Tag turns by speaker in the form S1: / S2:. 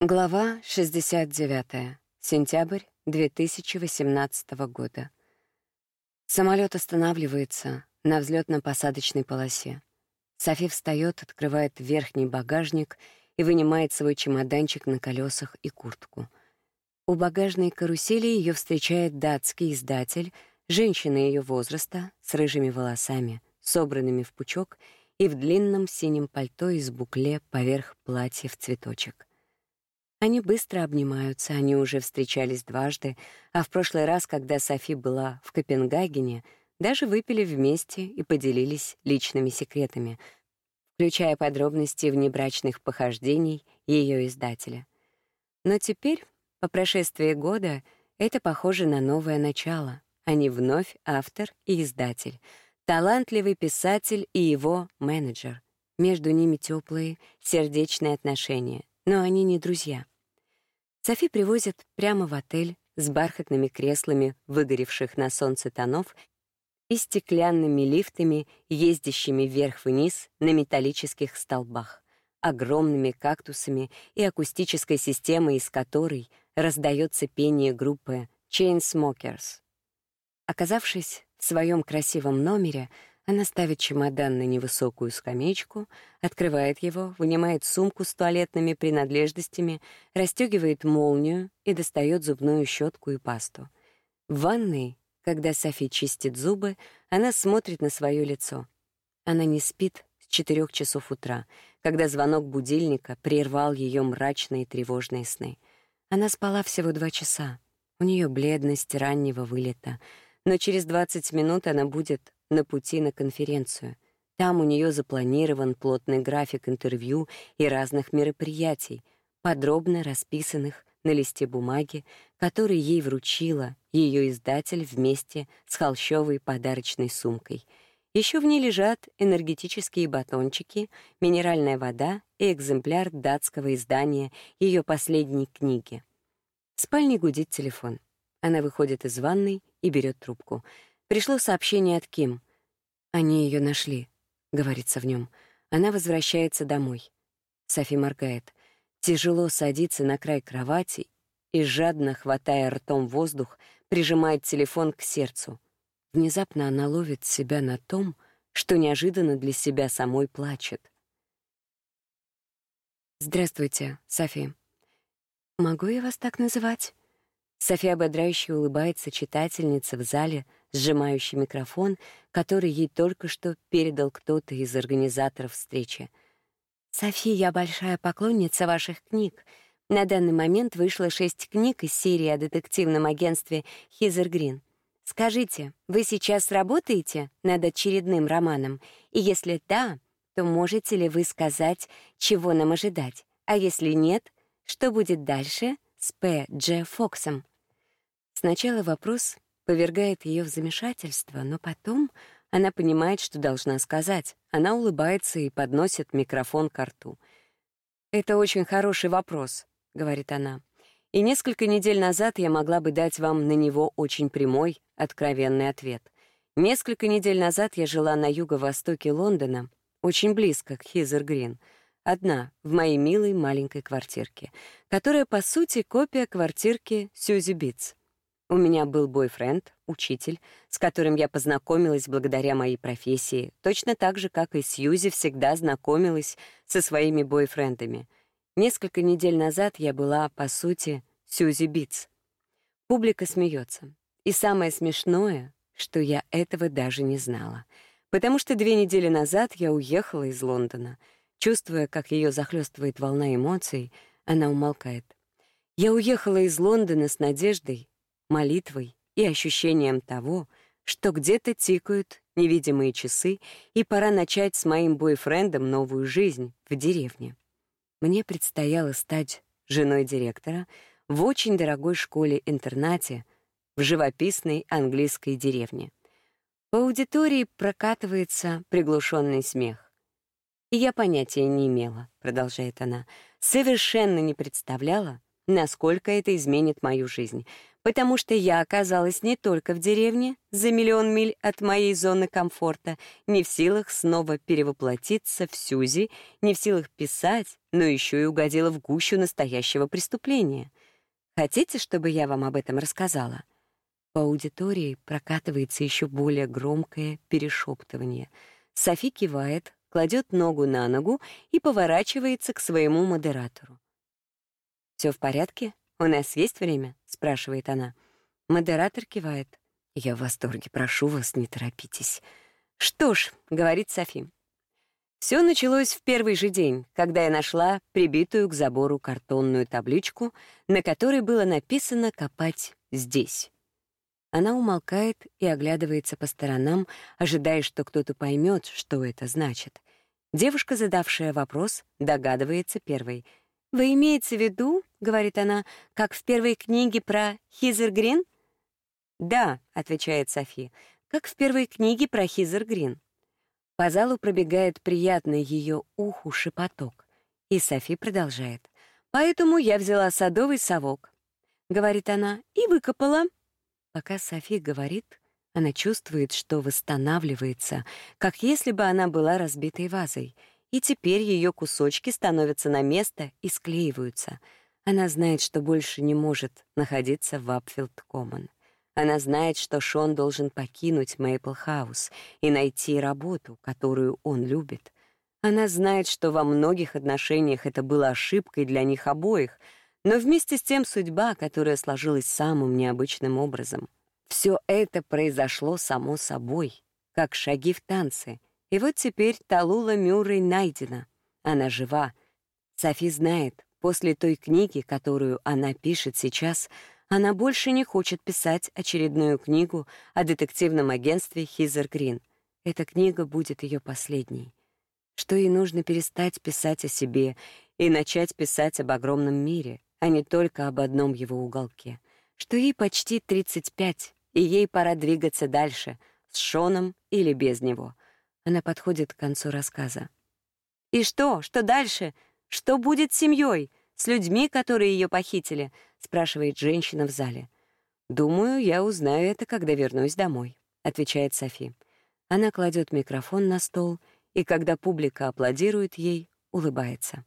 S1: Глава 69. Сентябрь 2018 года. Самолет останавливается на взлетно-посадочной полосе. Софи встает, открывает верхний багажник и вынимает свой чемоданчик на колесах и куртку. У багажной карусели ее встречает датский издатель, женщина ее возраста, с рыжими волосами, собранными в пучок и в длинном синем пальто из букле поверх платья в цветочек. Они быстро обнимаются, они уже встречались дважды, а в прошлый раз, когда Софи была в Копенгагене, даже выпили вместе и поделились личными секретами, включая подробности внебрачных похождений ее издателя. Но теперь, по прошествии года, это похоже на новое начало. Они вновь автор и издатель, талантливый писатель и его менеджер. Между ними теплые, сердечные отношения, но они не друзья. Софи привозят прямо в отель с бархатными креслами выгоревших на солнце тонов и стеклянными лифтами, ездящими вверх-вниз на металлических столбах, огромными кактусами и акустической системой, из которой раздается пение группы Chainsmokers. Оказавшись в своем красивом номере, она ставит чемодан на невысокую скамеечку, открывает его, вынимает сумку с туалетными принадлежностями, расстегивает молнию и достает зубную щетку и пасту. В ванной, когда Софи чистит зубы, она смотрит на свое лицо. Она не спит с четырех часов утра, когда звонок будильника прервал ее мрачные тревожные сны. Она спала всего два часа. У нее бледность раннего вылета, но через 20 минут она будет на пути на конференцию. Там у нее запланирован плотный график интервью и разных мероприятий, подробно расписанных на листе бумаги, который ей вручила ее издатель вместе с холщовой подарочной сумкой. Еще в ней лежат энергетические батончики, минеральная вода и экземпляр датского издания ее последней книги. В спальне гудит телефон. Она выходит из ванной и берет трубку — Пришло сообщение от Ким. Они ее нашли, говорится в нем. Она возвращается домой. Софи моргает. Тяжело садится на край кровати и, жадно хватая ртом воздух, прижимает телефон к сердцу. Внезапно она ловит себя на том, что неожиданно для себя самой плачет. «Здравствуйте, Софи. Могу я вас так называть?» София ободряюще улыбается читательнице в зале, сжимающей микрофон, который ей только что передал кто-то из организаторов встречи. «София, я большая поклонница ваших книг. На данный момент вышло шесть книг из серии о детективном агентстве «Хизер Грин». Скажите, вы сейчас работаете над очередным романом? И если да, то можете ли вы сказать, чего нам ожидать? А если нет, что будет дальше с П. Дж. Фоксом?» Сначала вопрос повергает ее в замешательство, но потом она понимает, что должна сказать. Она улыбается и подносит микрофон к рту. «Это очень хороший вопрос», — говорит она. «И несколько недель назад я могла бы дать вам на него очень прямой, откровенный ответ. Несколько недель назад я жила на юго-востоке Лондона, очень близко к Хизер-Грин, одна, в моей милой маленькой квартирке, которая, по сути, копия квартирки Сьюзи Битц. У меня был бойфренд, учитель, с которым я познакомилась благодаря моей профессии, точно так же, как и Сьюзи всегда знакомилась со своими бойфрендами. Несколько недель назад я была, по сути, Сьюзи Битц. Публика смеется. И самое смешное, что я этого даже не знала. Потому что две недели назад я уехала из Лондона. Чувствуя, как ее захлестывает волна эмоций, она умолкает. Я уехала из Лондона с надеждой, молитвой и ощущением того, что где-то тикают невидимые часы, и пора начать с моим бойфрендом новую жизнь в деревне. Мне предстояло стать женой директора в очень дорогой школе-интернате в живописной английской деревне. По аудитории прокатывается приглушенный смех. И я понятия не имела, продолжает она, совершенно не представляла, насколько это изменит мою жизнь. Потому что я оказалась не только в деревне, за миллион миль от моей зоны комфорта, не в силах снова перевоплотиться в Сюзи, не в силах писать, но еще и угодила в гущу настоящего преступления. Хотите, чтобы я вам об этом рассказала? По аудитории прокатывается еще более громкое перешептывание. Софи кивает, кладет ногу на ногу и поворачивается к своему модератору. Все в порядке? У нас есть время?» — спрашивает она. Модератор кивает. «Я в восторге, прошу вас, не торопитесь». «Что ж», — говорит Софи, все началось в первый же день, когда я нашла прибитую к забору картонную табличку, на которой было написано «Копать здесь». Она умолкает и оглядывается по сторонам, ожидая, что кто-то поймет, что это значит. Девушка, задавшая вопрос, догадывается первой. «Вы имеете в виду, — говорит она, — как в первой книге про Хизер Грин?» «Да», — отвечает Софи, — «как в первой книге про Хизер Грин». По залу пробегает приятный ее уху шепоток, и Софи продолжает. «Поэтому я взяла садовый совок», — говорит она, — «и выкопала». Пока Софи говорит, она чувствует, что восстанавливается, как если бы она была разбитой вазой — и теперь ее кусочки становятся на место и склеиваются. Она знает, что больше не может находиться в Апфилд-Коммон. Она знает, что Шон должен покинуть Мейпл-хаус и найти работу, которую он любит. Она знает, что во многих отношениях это было ошибкой для них обоих, но вместе с тем судьба, которая сложилась самым необычным образом. Все это произошло само собой, как шаги в танце — и вот теперь Талула Мюррей найдена. Она жива. Софи знает, после той книги, которую она пишет сейчас, она больше не хочет писать очередную книгу о детективном агентстве Хизер Грин. Эта книга будет ее последней. Что ей нужно перестать писать о себе и начать писать об огромном мире, а не только об одном его уголке. Что ей почти 35, и ей пора двигаться дальше, с Шоном или без него — она подходит к концу рассказа. «И что? Что дальше? Что будет с семьей? С людьми, которые ее похитили?» — спрашивает женщина в зале. «Думаю, я узнаю это, когда вернусь домой», — отвечает Софи. Она кладет микрофон на стол, и когда публика аплодирует ей, улыбается.